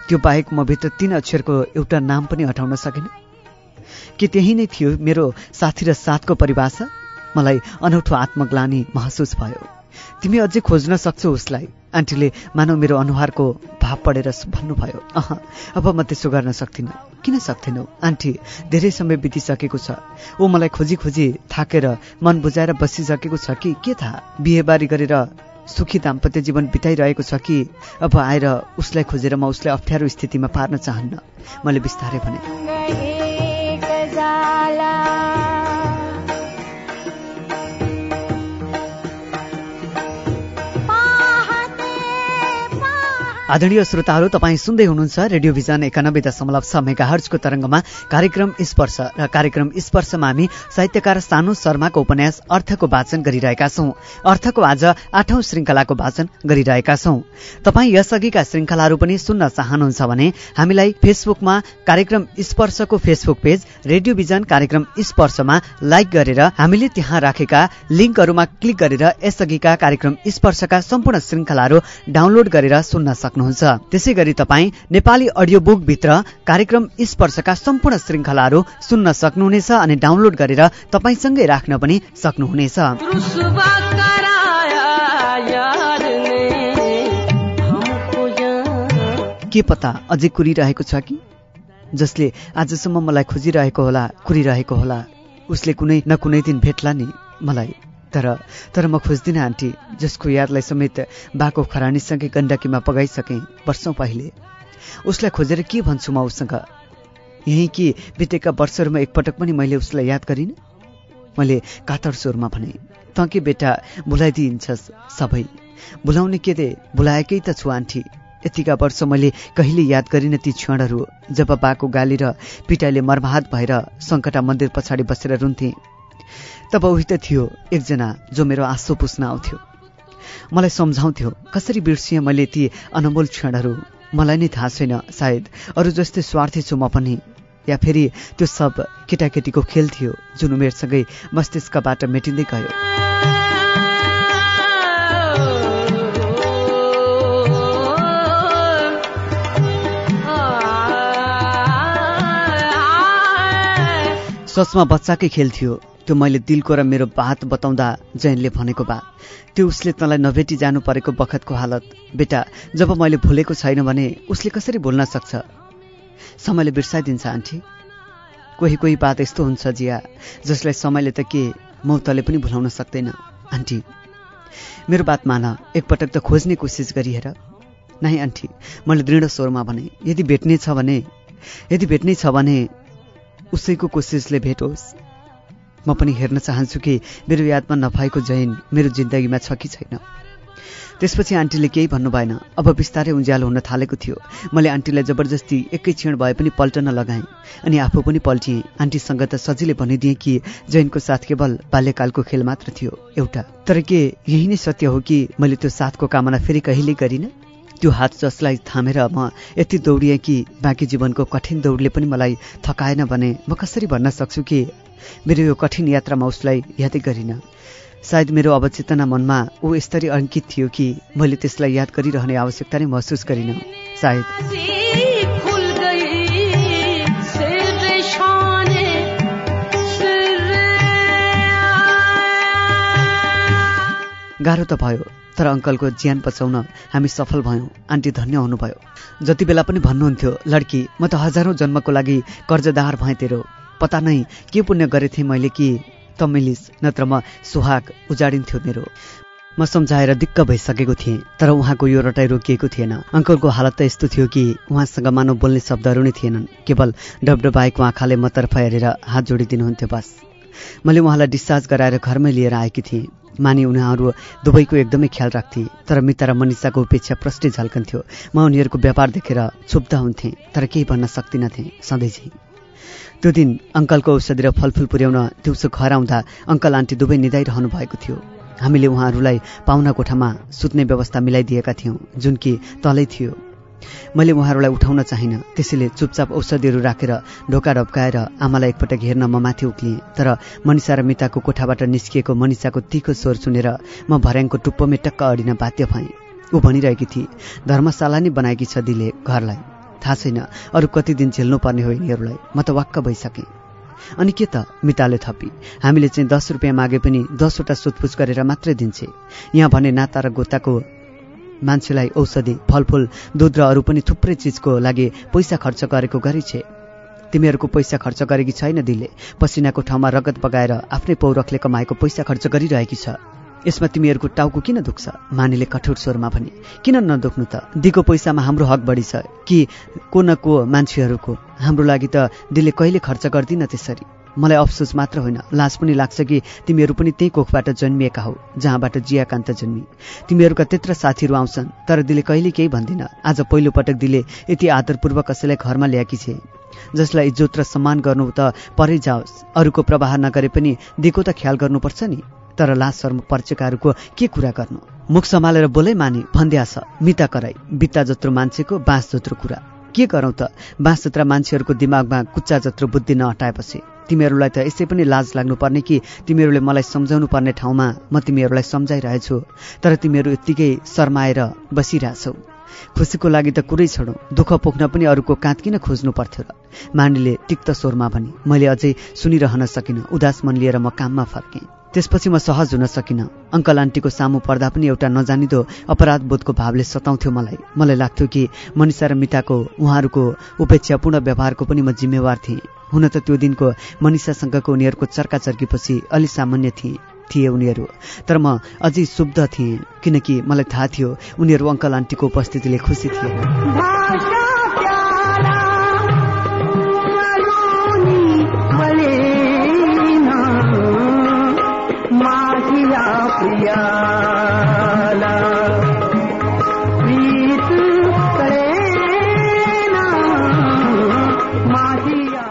त्यो बाहेक म भित्र तीन अक्षरको एउटा नाम पनि हटाउन सकेन। के त्यही नै थियो मेरो साथी र साथको परिभाषा? मलाई अनौठो आत्मग्लानी महसुस भयो। तिमी अझै खोज्न सक्छौ उसलाई। आन्टीले मानव मेरो अनुहारको भाव पढेर भन्नुभयो अह अब म त्यसो गर्न सक्दिनँ किन सक्थेनौ? आन्टी धेरै समय बितिसकेको छ। ऊ मलाई खोजी खोजी थाकेर मन बुझाएर बसिसकेको छ कि के थाहा? बिहेबारी गरेर सुखी दाम्पत्य जीवन बिताइरहेको छ कि? अब आएर उसलाई खोजेर म उसलाई अप्ठ्यारो स्थितिमा पार्न चाहन्न। मैले बिस्तारै भने। आदरणीय श्रोताहरू तपाईँ सुन्दै हुनुहुन्छ रेडियो भिजन एकानब्बे दशमलव छ मेगा हर्जको तरङ्गमा कार्यक्रम स्पर्श र कार्यक्रम स्पर्शमा हामी साहित्यकार सानु शर्माको उपन्यास अर्थको वाचन गरिरहेका छौं। अर्थको आज आठौं श्रृङ्खलाको वाचन गरिरहेका छौं। तपाईँ यसअघिका श्रृङ्खलाहरू पनि सुन्न चाहनुहुन्छ भने हामीलाई फेसबुकमा कार्यक्रम स्पर्शको फेसबुक पेज रेडियो भिजन कार्यक्रम स्पर्शमा लाइक गरेर हामीले त्यहाँ राखेका लिङ्कहरूमा क्लिक गरेर यसअघिका कार्यक्रम स्पर्शका सम्पूर्ण श्रृङ्खलाहरू डाउनलोड गरेर सुन्न सक्नुहुन्छ त्यसै गरी तपाईँ नेपाली अडियो बुकभित्र कार्यक्रम स्पर्शका सम्पूर्ण श्रृङ्खलाहरू सुन्न सक्नुहुनेछ अनि डाउनलोड गरेर तपाईँसँगै राख्न पनि सक्नुहुनेछ। के पत्ता अझै कुरिरहेको छ कि? जसले आजसम्म मलाई खोजिरहेको होला कुरिरहेको होला। उसले कुनै न कुनै दिन भेट्ला नि मलाई। तर तर म खोज्दिनँ आन्टी जसको यादलाई समेत बाको खरानीसँगै गण्डकीमा पगाइसकेँ वर्षौँ पहिले। उसलाई खोजेर के भन्छु म उसँग? यहीँ कि बितेका वर्षहरूमा एकपटक पनि मैले उसलाई याद गरिनँ? मैले कातर स्वरमा भने तँ के बेटा भुलाइदिन्छस् सबै? भुलाउने के दे भुलाएकै त छु आन्टी। यतिका वर्ष मैले कहिले याद गरिनँ ती क्षणहरू जब बाको गाली र पिटाइले मर्माहत भएर सङ्कटा मन्दिर पछाडि बसेर रुन्थेँ। तब उही त थियो एकजना जो मेरो आँसु पुस्न आउँथ्यो मलाई सम्झाउँथ्यो कसरी बिर्सिएँ मैले ती अनमोल क्षणहरू मलाई नै थाहा छैन सायद अरू जस्तै स्वार्थी छु म पनि या फेरि त्यो सब केटाकेटीको खेल थियो जुन उमेरसँगै मस्तिष्कबाट मेटिँदै गयो सोचमा बच्चाकै खेल थियो त्यो मैले दिलको र मेरो बात बताउँदा जैनले भनेको बा त्यो उसले तँलाई नभेटी जानु परेको बखतको हालत। बेटा जब मैले भुलेको छैन भने उसले कसरी भुल्न सक्छ? समयले बिर्साइदिन्छ आन्टी। कोही कोही बात यस्तो हुन्छ जिया जसलाई समयले त के मौतले पनि भुलाउन सक्दैन आन्टी। मेरो बात मान एकपटक त खोज्ने कोसिस गरी हेर। नै आन्टी मैले दृढ स्वरमा भने यदि भेट्ने छ भने यदि भेट्ने छ भने उसैको कोसिसले भेटोस्। म पनि हेर्न चाहन्छु कि मेरो यादमा नभएको जैन मेरो जिन्दगीमा छ कि छैन। त्यसपछि आन्टीले केही भन्नु भएन अब बिस्तारै उज्यालो हुन थालेको थियो। मैले आन्टीलाई जबरजस्ती एकै क्षण भए पनि पल्टन लगाएँ अनि आफू पनि पल्टिएँ। आन्टीसँग त सजिलै भनिदिएँ कि जैनको साथ केवल बाल्यकालको खेल मात्र थियो एउटा। तर के यही नै सत्य हो कि मैले त्यो साथको कामना फेरि कहिल्यै गरिनँ? त्यो हात जसलाई थामेर म यति दौडिएँ कि बाँकी जीवनको कठिन दौडले पनि मलाई थकाएन भने म कसरी भन्न सक्छु कि मेरो यो कठिन यात्रामा उसलाई यादै गरिनँ। सायद मेरो अवचेतना मनमा ऊ यस्तरी अङ्कित थियो कि मैले त्यसलाई याद गरिरहने आवश्यकता नै महसुस गरिनँ। सायद। गाह्रो त भयो तर अङ्कलको ज्यान बचाउन हामी सफल भयौँ। आन्टी धन्य हुनुभयो। जति बेला पनि भन्नुहुन्थ्यो लड्की म त हजारौँ जन्मको लागि कर्जदार भएँ तेरो। पता नै के पुण्य गरेथेँ मैले कि त मिलिस नत्र म सुहाग उजाडिन्थ्यो मेरो। म सम्झाएर दिक्क भइसकेको थिएँ तर उहाँको यो रटाइ रोकिएको थिएन। अङ्कलको हालत त यस्तो थियो कि उहाँसँग मानव बोल्ने शब्दहरू नै थिएनन्। केवल डबडबाएको आँखाले मतर्फ हेरेर हात जोडिदिनुहुन्थ्यो बस। मैले उहाँलाई डिस्चार्ज गराएर घरमै लिएर आएकी थिएँ। मानि उनीहरू दुवैको एकदमै ख्याल राख्थे तर मिता र मनिषाको उपेक्षा प्रष्टै झल्कन्थ्यो। म उनीहरूको व्यापार देखेर क्षुब्ध हुन्थेँ तर केही भन्न सक्दिनथेँ सधैँ चाहिँ त्यो दिन अङ्कलको औषधि र फलफुल पुर्याउन दिउँसो घर आउँदा अङ्कल आन्टी दुवै निदाइरहनु भएको थियो। हामीले उहाँहरूलाई पाहुना कोठामा सुत्ने व्यवस्था मिलाइदिएका थियौँ जुन कि तलै थियो। मैले उहाँहरूलाई उठाउन चाहिनँ त्यसैले चुपचाप औषधिहरू राखेर ढोका ढप्काएर आमालाई एकपटक हेर्न म माथि उक्लिएँ तर मनिषा र मिताको कोठाबाट निस्किएको मनिषाको तिखो स्वर सुनेर म भर्याङको टुप्पोमै टक्क अडिन बाध्य भएँ। ऊ भनिरहेकी थिए धर्मशाला नै बनाएकी छ दिले घरलाई। थाहा छैन। अरू कति दिन झेल्नु पर्ने हो यिनीहरूलाई। म त वाक्क भइसकेँ। अनि के त? मिताले थपी। हामीले चाहिँ दस रुपियाँ मागे पनि दसवटा सोधपुछ गरेर मात्रै दिन्छे। यहाँ भने नाता र गोताको मान्छेलाई औषधि फलफुल दुध र अरू पनि थुप्रै चिजको लागि पैसा खर्च गरेको गरिछे। तिमीहरूको पैसा खर्च गरेकी छैन दिले। पसिनाको ठाउँमा रगत बगाएर आफ्नै पौरखले कमाएको पैसा खर्च गरिरहेकी छ। यसमा तिमीहरूको टाउको किन दुख्छ? मानिले कठोर स्वरमा भने किन नदुख्नु त? दिएको पैसामा हाम्रो हक बढी छ। कि को न को मान्छेहरूको? हाम्रो लागि त दिले कहिले खर्च गर्दिन त्यसरी। मलाई अफसोस मात्र होइन। लाज पनि लाग्छ कि तिमीहरू पनि त्यही कोखबाट जन्मिएका हौ जहाँबाट जियाकान्त जन्मी। तिमीहरूका त्यत्र साथीहरू आउँछन् तर दिले कहिले केही भन्दिन। आज पहिलो पटक दिले यति आदरपूर्वक कसैलाई घरमा ल्याएकी छे। जसलाई इज्जत र सम्मान गर्नु त परै जाओस्। अरूको प्रवाह नगरे पनि दिएको त ख्याल गर्नुपर्छ नि। तर लाज शर्म पर्चेकाहरूको के कुरा गर्नु? मुख सम्हालेर बोलै माने भन्ध्या छ। मिता कराई बित्ता जत्रो मान्छेको बाँस जत्रो कुरा। के गरौँ त? बाँस जत्रा मान्छेहरूको दिमागमा कुच्चा जत्रो बुद्धि नहटाएपछि। तिमीहरूलाई त यसै पनि लाज लाग्नुपर्ने कि तिमीहरूले मलाई सम्झाउनु पर्ने ठाउँमा म तिमीहरूलाई सम्झाइरहेछु। तर तिमीहरू यत्तिकै शर्माएर बसिरहेछौ। खुसीको लागि त कुरै छोडौँ। दुःख पोख्न पनि अरूको काँध किन खोज्नु पर्थ्यो र? मानिले तिक्त स्वरमा भने मैले अझै सुनिरहन सकिनँ। उदास मन लिएर म काममा फर्केँ। त्यसपछि म सहज हुन सकिनँ। अङ्कल आन्टीको सामु पर्दा पनि एउटा नजानिदो अपराध बोधको भावले सताउँथ्यो मलाई। मलाई लाग्थ्यो कि मनिषा र मिताको उहाँहरूको उपेक्षापूर्ण व्यवहारको पनि म जिम्मेवार थिएँ। हुन त त्यो दिनको मनिषासँगको उनीहरूको चर्का चर्कीपछि अलि सामान्य थिए थिए उनीहरू। तर म अझै शुद्ध थिएँ किनकि मलाई थाहा थियो उनीहरू अङ्कल आन्टीको उपस्थितिले खुसी थिए।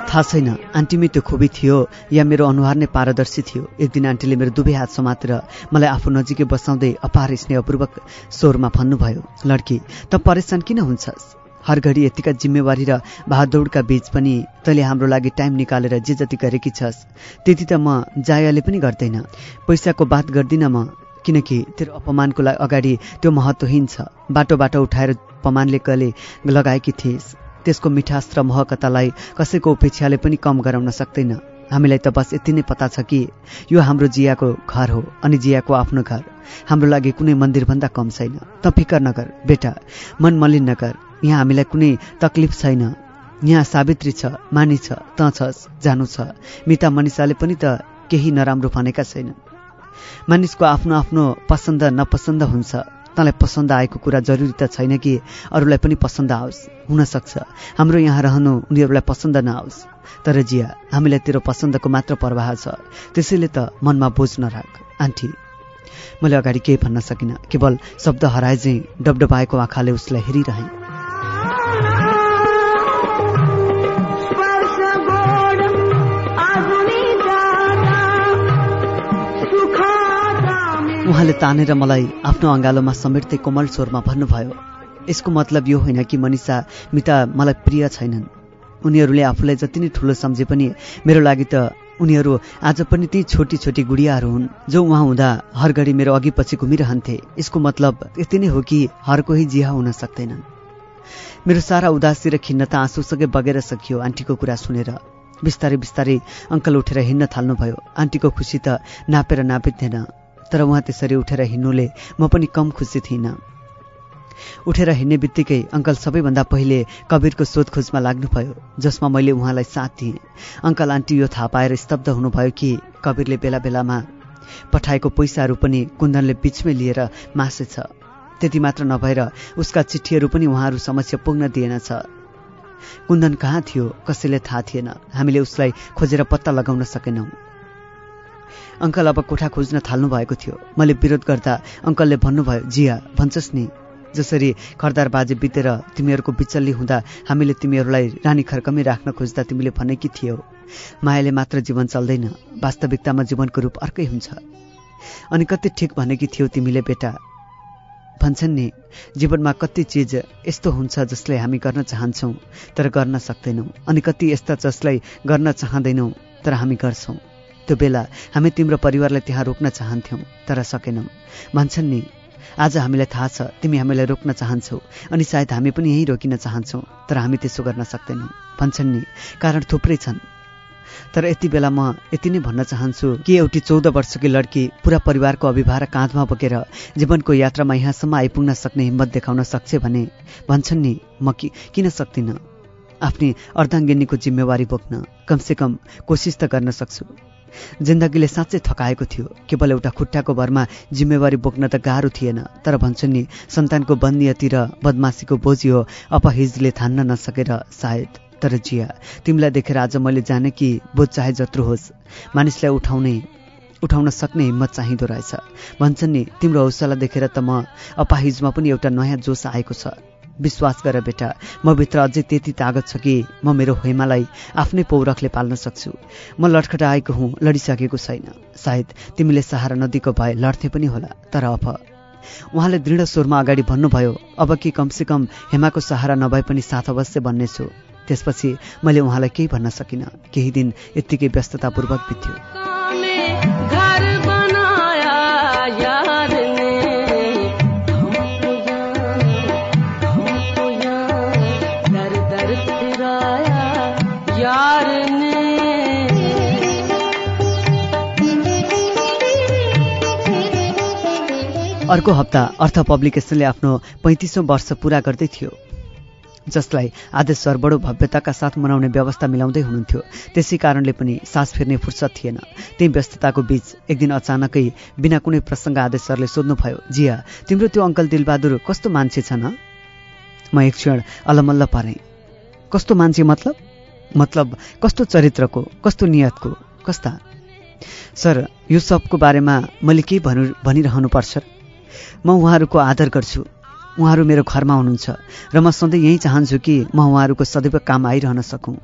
थाहा छैन। आन्टीमै त्यो खुबी थियो या मेरो अनुहार नै पारदर्शी थियो। एक दिन आन्टीले मेरो दुवै हात समातेर मलाई आफू नजिकै बसाउँदै अपार स्नेहपूर्वक स्वरमा भन्नुभयो लड्की त परेशान किन हुन्छस्? हर घडी यतिका जिम्मेवारी र भागदौडका बीच पनि तैँले हाम्रो लागि टाइम निकालेर जे जति गरेकी छस् त्यति त म जायाले पनि गर्दैन। पैसाको बात गर्दिनँ म किनकि तेरो अपमानको लागि अगाडि त्यो महत्त्वहीन छ। बाटो बाटो उठाएर अपमानले कले लगाएकी थिइस्? त्यसको मिठास र महकतालाई कसैको उपेक्षाले पनि कम गराउन सक्दैन। हामीलाई त बस यति नै पता छ कि यो हाम्रो जियाको घर हो अनि जियाको आफ्नो घर। हाम्रो लागि कुनै मन्दिरभन्दा कम छैन। त फिकर नगर बेटा मन मलिन नगर। यहाँ हामीलाई कुनै तकलिफ छैन। यहाँ सावित्री छ मानी छ त छस् जानु छ। मिता मनिषाले पनि त केही नराम्रो भनेका छैनन्। मानिसको आफ्नो आफ्नो पसन्द नपसन्द हुन्छ। तँलाई पसन्द आएको कुरा जरुरी त छैन कि अरूलाई पनि पसन्द आओस् हुनसक्छ। हाम्रो यहाँ रहनु उनीहरूलाई पसन्द नआओस्। तर जिया हामीलाई तेरो पसन्दको मात्र प्रवाह छ। त्यसैले त मनमा बोझ नराख आन्टी। मैले अगाडि केही भन्न सकिनँ। केवल शब्द हराए चाहिँ डबडबाएको आँखाले उसलाई हेरिरहेँ। उहाँले तानेर मलाई आफ्नो अँगालोमा समेट्दै कोमल स्वरमा भन्नुभयो यसको मतलब यो होइन कि मनिषा मिता मलाई प्रिय छैनन्। उनीहरूले आफूलाई जति नै ठुलो सम्झे पनि मेरो लागि त उनीहरू आज पनि ती छोटी छोटी गुडियाहरू हुन्। जो उहाँ हुँदा हर घडी मेरो अघि पछि घुमिरहन्थे। यसको मतलब यति नै हो कि हर कोही जिहा हुन सक्दैनन्। मेरो सारा उदासी र खिन्नता आँसुसँगै बगेर सकियो आन्टीको कुरा सुनेर। बिस्तारै बिस्तारै अङ्कल उठेर हिँड्न थाल्नुभयो। आन्टीको खुसी त नापेर नापिँदैन। तर उहाँ त्यसरी उठेर हिँड्नुले म पनि कम खुसी थिइनँ। उठेर हिँड्ने बित्तिकै अङ्कल सबैभन्दा पहिले कवीरको सोधखोजमा लाग्नुभयो जसमा मैले उहाँलाई साथ दिएँ। अङ्कल आन्टी यो थाहा पाएर स्तब्ध हुनुभयो कि कवीरले बेला बेलामा पठाएको पैसाहरू पनि कुन्दनले बिचमै लिएर मासेछ त्यति मात्र नभएर उसका चिठीहरू पनि उहाँहरू समक्ष पुग्न दिएनछ। कुन्दन कहाँ थियो कसैले थाहा थिएन। हामीले उसलाई खोजेर पत्ता लगाउन सकेनौँ। अङ्कल अब कोठा खोज्न थाल्नु भएको थियो। मैले विरोध गर्दा अङ्कलले भन्नुभयो जिया भन्छस् नि। जसरी खरदार बाजे बितेर तिमीहरूको बिचल्ली हुँदा हामीले तिमीहरूलाई रानी खर्कमै राख्न खोज्दा तिमीले भनेकी थियौ? मायाले मात्र जीवन चल्दैन। वास्तविकतामा जीवनको रूप अर्कै हुन्छ। अनि कति ठिक भनेकी थियौ तिमीले बेटा? भन्छन् नि जीवनमा कति चिज यस्तो हुन्छ जसले हामी गर्न चाहन्छौँ तर गर्न सक्दैनौँ। अनि कति यस्ता जसलाई गर्न चाहँदैनौँ तर हामी गर्छौँ। त्यो बेला हामी तिम्रो परिवारलाई त्यहाँ रोक्न चाहन्थ्यौँ तर सकेनौँ। भन्छन् नि आज हामीलाई थाहा छ तिमी हामीलाई रोक्न चाहन्छौ अनि सायद हामी पनि यहीँ रोकिन चाहन्छौँ तर हामी त्यसो गर्न सक्दैनौँ। भन्छन् नि कारण थुप्रै छन्। तर यति बेला म यति नै भन्न चाहन्छु कि एउटी चौध वर्षकी लड्की पुरा परिवारको अभिभार काँधमा बोकेर जीवनको यात्रामा यहाँसम्म आइपुग्न सक्ने हिम्मत देखाउन सक्छ भने भन्छन् नि म किन सक्दिनँ? आफ्नी अर्धाङ्गिनीको जिम्मेवारी बोक्न कमसेकम कोसिस त गर्न सक्छु। जिन्दगीले साँच्चै थकाएको थियो। केवल एउटा खुट्टाको भरमा जिम्मेवारी बोक्न त गाह्रो थिएन तर भन्छन् नि सन्तानको बन्दियती र बदमासीको बोझी हो अपहिजले थान्न नसकेर सायद। तर जिया तिमीलाई देखेर आज मैले जाने कि बोझ चाहे जत्रो होस्। मानिसलाई उठाउने उठाउन सक्ने हिम्मत चाहिँदो रहेछ। भन्छन् नि तिम्रो हौसला देखेर त म अपाहिजमा पनि एउटा नयाँ जोस आएको छ। विश्वास गर बेटा। म भित्र अझै त्यति तागत छ कि म मेरो हेमालाई आफ्नै पौरखले पाल्न सक्छु। म लटखटाएको हुँ लडिसकेको छैन। सायद तिमीले सहारा नदीको भए लड्थे पनि होला तर अब उहाँले दृढ स्वरमा अगाडि भन्नुभयो अब कि कमसेकम हेमाको सहारा नभए पनि साथ अवश्य बन्नेछु त्यसपछि मैले उहाँलाई केही भन्न सकिनँ। केही दिन यत्तिकै व्यस्ततापूर्वक बित्यो। अर्को हप्ता अर्थ पब्लिकेसनले आफ्नो पैँतिसौँ वर्ष पूरा गर्दै थियो। जसलाई आदेश सर बडो भव्यताका साथ मनाउने व्यवस्था मिलाउँदै हुनुहुन्थ्यो। त्यसै कारणले पनि सास फेर्ने फुर्सद थिएन। त्यही व्यस्तताको बीच एक दिन अचानकै बिना कुनै प्रसङ्ग आदेश सरले सोध्नुभयो जिया तिम्रो त्यो अङ्कल दिलबहादुर कस्तो मान्छे छ न म एक क्षण अलमल्ल पारेँ। कस्तो मान्छे मतलब? मतलब कस्तो चरित्रको कस्तो नियतको कस्ता? सर यो सबको बारेमा मैले के भनु भनिरहनुपर्छ? म उहाँहरूको आदर गर्छु। उहाँहरू मेरो घरमा हुनुहुन्छ र म सधैँ यही चाहन्छु कि म उहाँहरूको सदैव काम आइरहन सकौँ।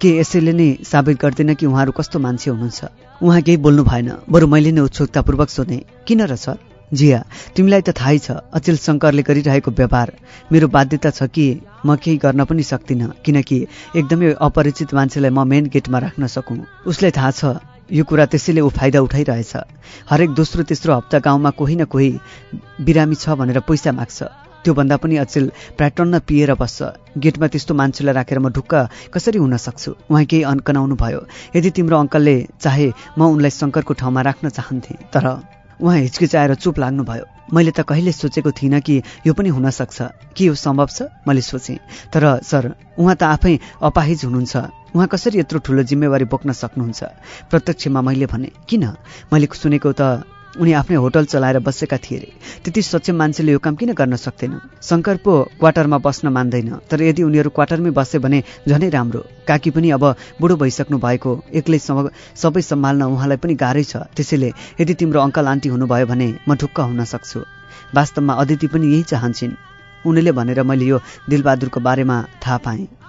के यसैले नै साबित गर्दैन कि उहाँहरू कस्तो मान्छे हुनुहुन्छ? उहाँ केही बोल्नु भएन। बरु मैले नै उत्सुकतापूर्वक सोधेँ किन र सर? जिया तिमीलाई त थाहै छ अचेल शङ्करले गरिरहेको व्यवहार। मेरो बाध्यता छ कि म केही गर्न पनि सक्दिनँ किनकि एकदमै अपरिचित मान्छेलाई म मेन गेटमा राख्न सकौँ। उसलाई थाहा छ यो कुरा त्यसैले ऊ फाइदा उठाइरहेछ। हरेक दोस्रो तेस्रो हप्ता गाउँमा कोही न कोही बिरामी छ भनेर पैसा माग्छ। त्योभन्दा पनि अचेल प्राटन्न पिएर बस्छ। गेटमा त्यस्तो मान्छेलाई राखेर म ढुक्क कसरी हुन सक्छु? उहाँ केही अन्कनाउनु भयो। यदि तिम्रो अङ्कलले चाहे म उनलाई शङ्करको ठाउँमा राख्न चाहन्थेँ तर उहाँ हिचकिचाएर चुप लाग्नुभयो। मैले त कहिले सोचेको थिइनँ कि यो पनि हुन सक्छ के यो सम्भव छ मैले सोचेँ। तर सर उहाँ त आफै अपाहिज हुनुहुन्छ। उहाँ कसरी यत्रो ठुलो जिम्मेवारी बोक्न सक्नुहुन्छ? प्रत्यक्षमा मैले भने किन? मैले सुनेको त उनी आफ्नै होटल चलाएर बसेका थिए। अरे त्यति सक्षम मान्छेले यो काम किन गर्न सक्दैन? शङ्कर पो क्वार्टरमा बस्न मान्दैन। तर यदि उनीहरू क्वार्टरमै बसे भने झनै राम्रो। काकी पनि अब बुढो भइसक्नु भएको। एक्लै सबै सम्हाल्न उहाँलाई पनि गाह्रै छ। त्यसैले यदि तिम्रो अङ्कल आन्टी हुनुभयो भने म ढुक्क हुन सक्छु। वास्तवमा अदिति पनि यही चाहन्छन्। उनले भनेर मैले यो दिलबहादुरको बारेमा थाहा पाएँ।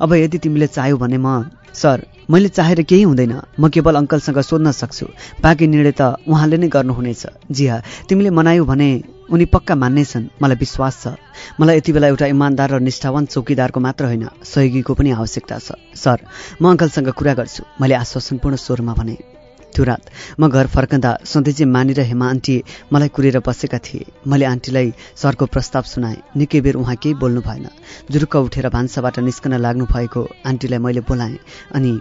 अब यदि तिमीले चाह्यौ भने म सर मैले चाहेर केही हुँदैन। म केवल अङ्कलसँग सोध्न सक्छु। बाँकी निर्णय त उहाँले नै गर्नुहुनेछ। जी हा तिमीले मनायौ भने उनी पक्का मान्नेछन्। मलाई विश्वास छ। मलाई यति बेला एउटा इमान्दार र निष्ठावान चौकीदारको मात्र होइन सहयोगीको पनि आवश्यकता छ। सर म अङ्कलसँग कुरा गर्छु। मैले आश्वासनपूर्ण स्वरमा भने। त्यो रात म घर फर्कँदा सधैँ चाहिँ मानी र हेमा आन्टी मलाई कुरेर बसेका थिए। मैले आन्टीलाई सरको प्रस्ताव सुनाएँ। निकै बेर उहाँ केही बोल्नु भएन। जुरुक्क उठेर भान्साबाट निस्कन लाग्नु भएको आन्टीलाई मैले बोलाएँ अनि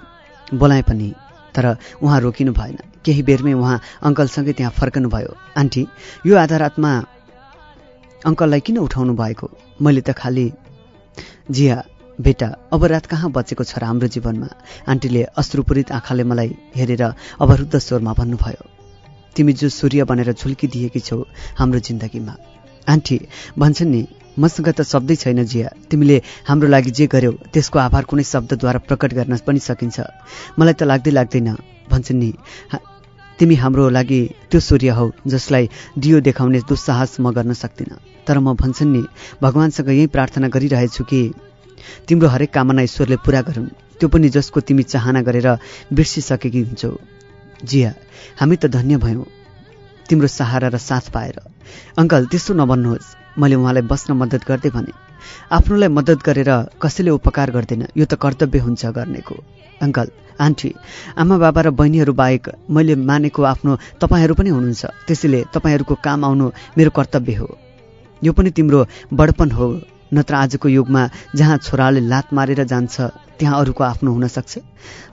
बोलाएँ पनि तर उहाँ रोकिनु भएन। केही बेरमै उहाँ अङ्कलसँगै त्यहाँ फर्कनुभयो। आन्टी यो आधा रातमा अङ्कललाई किन उठाउनु भएको? मैले त खालि जिया बेटा अब रात कहाँ बचेको छ र हाम्रो जीवनमा? आन्टीले अश्रुपूरित आँखाले मलाई हेरेर अवरुद्ध स्वरमा भन्नुभयो तिमी जो सूर्य बनेर झुल्किदिएकी छौ हाम्रो जिन्दगीमा। आन्टी भन्छन् नि मसँग त शब्दै छैन जिया। तिमीले हाम्रो लागि जे गर्यौ त्यसको आभार कुनै शब्दद्वारा प्रकट गर्न पनि सकिन्छ। मलाई त लाग्दै लाग्दैन भन्छन् नि तिमी हाम्रो लागि त्यो सूर्य हौ जसलाई दियो देखाउने दुस्साहस म गर्न सक्दिनँ। तर म भन्छन् नि भगवान्सँग यही प्रार्थना गरिरहेछु कि तिम्रो हरेक कामना ईश्वरले पुरा गरून्। त्यो पनि जसको तिमी चाहना गरेर बिर्सिसकेकी हुन्छौ। जिया हामी त धन्य भयौँ। तिम्रो सहारा र साथ पाएर। अङ्कल त्यस्तो नभन्नुहोस्। मैले उहाँलाई बस्न मद्दत गर्दै भने आफ्नोलाई मद्दत गरेर कसैले उपकार गर्दैन। यो त कर्तव्य हुन्छ गर्नेको। अङ्कल आन्टी आमा बाबा र बहिनीहरू बाहेक मैले मानेको आफ्नो तपाईँहरू पनि हुनुहुन्छ। त्यसैले तपाईँहरूको काम आउनु मेरो कर्तव्य हो। यो पनि तिम्रो बडपन हो। नत्र आजको युगमा जहाँ छोराले लात मारेर जान्छ त्यहाँ अरूको आफ्नो हुन सक्छ?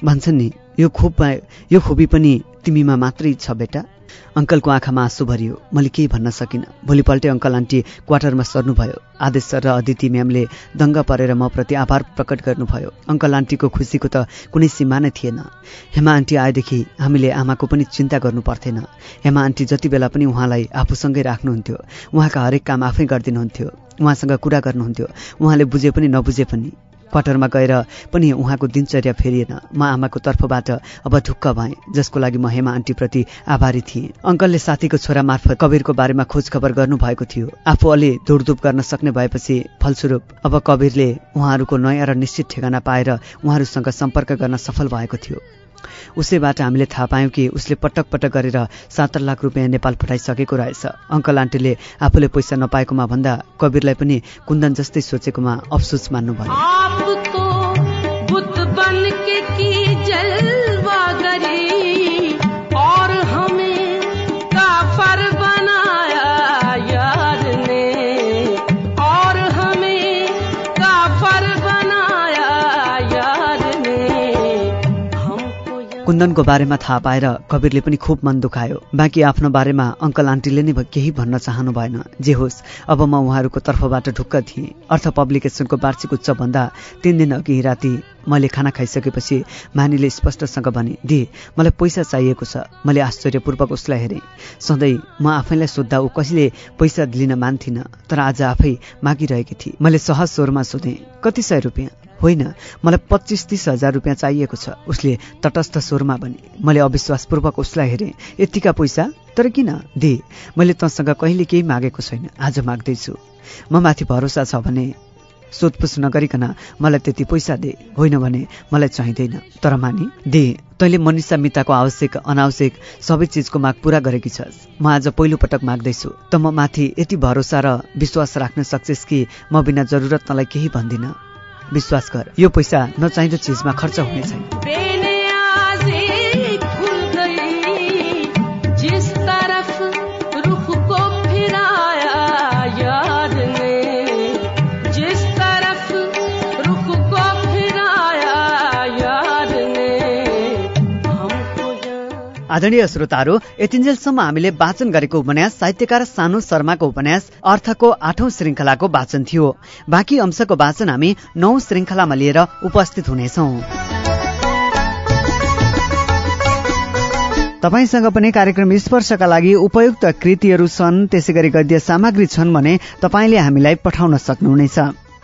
भन्छन् नि यो खुबमा यो खुबी पनि तिमीमा मात्रै छ बेटा। अङ्कलको आँखामा आँसु भरियो। मैले केही भन्न सकिनँ। भोलिपल्टै अङ्कल आन्टी क्वार्टरमा सर्नुभयो। आदेश सर र अदिति म्यामले दङ्ग परेर म प्रति आभार प्रकट गर्नुभयो। अङ्कल आन्टीको खुसीको त कुनै सीमा नै थिएन। हेमा आन्टी आएदेखि हामीले आमाको पनि चिन्ता गर्नु पर्थेन। हेमा आन्टी जति बेला पनि उहाँलाई आफूसँगै राख्नुहुन्थ्यो। उहाँका हरेक काम आफै गरिदिनुहुन्थ्यो। उहाँसँग कुरा गर्नुहुन्थ्यो। उहाँले बुझे पनि नबुझे पनि। क्वार्टरमा गएर पनि उहाँको दिनचर्या फेरिएन। म आमाको तर्फबाट अब ढुक्क भएँ जसको लागि म हेमा आन्टीप्रति आभारी थिएँ। अङ्कलले साथीको छोरा मार्फत कवीरको बारेमा खोजखबर गर्नुभएको थियो। आफू अलि दौडधुप गर्न सक्ने भएपछि फलस्वरूप अब कवीरले उहाँहरूको नयाँ र निश्चित ठेगाना पाएर उहाँहरूसँग सम्पर्क गर्न सफल भएको थियो। उसैबाट हामीले थाहा पायौँ कि उसले पटक पटक गरेर सत्तर लाख रुपियाँ नेपाल पठाइसकेको रहेछ। अङ्कल आन्टीले आफूले पैसा नपाएकोमा भन्दा कवीरलाई पनि कुन्दन जस्तै सोचेकोमा अफसोस मान्नुभयो। कुन्दनको बारेमा थाहा पाएर कवीरले पनि खुब मन दुखायो। बाँकी आफ्नो बारेमा अङ्कल आन्टीले नै केही भन्न चाहनु भएन। जे होस् अब म उहाँहरूको तर्फबाट ढुक्क थिएँ। अर्थ पब्लिकेसनको वार्षिक उत्सवभन्दा तिन दिन अघि राति मैले खाना खाइसकेपछि मानीले स्पष्टसँग भने दि मलाई पैसा चाहिएको छ। मैले आश्चर्यपूर्वक उसलाई हेरेँ। सधैँ म आफैलाई सोद्धा ऊ कहिले पैसा लिन मान्थिनँ तर आज आफै मागिरहेकी थिएँ। मैले सहज स्वरमा सोधेँ कति सय रुपियाँ? होइन मलाई पच्चिस तिस हजार रुपियाँ चाहिएको छ। उसले तटस्थ स्वरमा भने मैले अविश्वासपूर्वक उसलाई हेरेँ। यत्तिका पैसा? तर किन? दे। मैले तँसँग कहिले केही मागेको छैन। आज माग्दैछु। म माथि भरोसा छ भने सोधपुछ नगरिकन मलाई त्यति पैसा दे। होइन भने मलाई चाहिँदैन। तर मानी दे। तैँले मनिषा मिताको आवश्यक अनावश्यक सबै चिजको माग पूरा गरेकी छस्। म आज पहिलो पटक माग्दैछु। त म माथि यति भरोसा र विश्वास राख्न सक्छस् कि म बिना जरुरत तँलाई केही भन्दिनँ। विश्वास गर। यो पैसा नचाहिँदो चिजमा खर्च हुने छैन। आदरणीय श्रोताहरू यतिन्जेलसम्म हामीले वाचन गरेको उपन्यास साहित्यकार सानु शर्माको उपन्यास अर्थको आठौं श्रृङ्खलाको वाचन थियो। बाँकी अंशको वाचन हामी नौ श्रृङ्खलामा लिएर उपस्थित हुनेछौं। तपाईँसँग पनि कार्यक्रम स्पर्शका लागि उपयुक्त कृतिहरू छन् त्यसै गरी गद्य सामग्री छन् भने तपाईँले हामीलाई पठाउन सक्नुहुनेछ।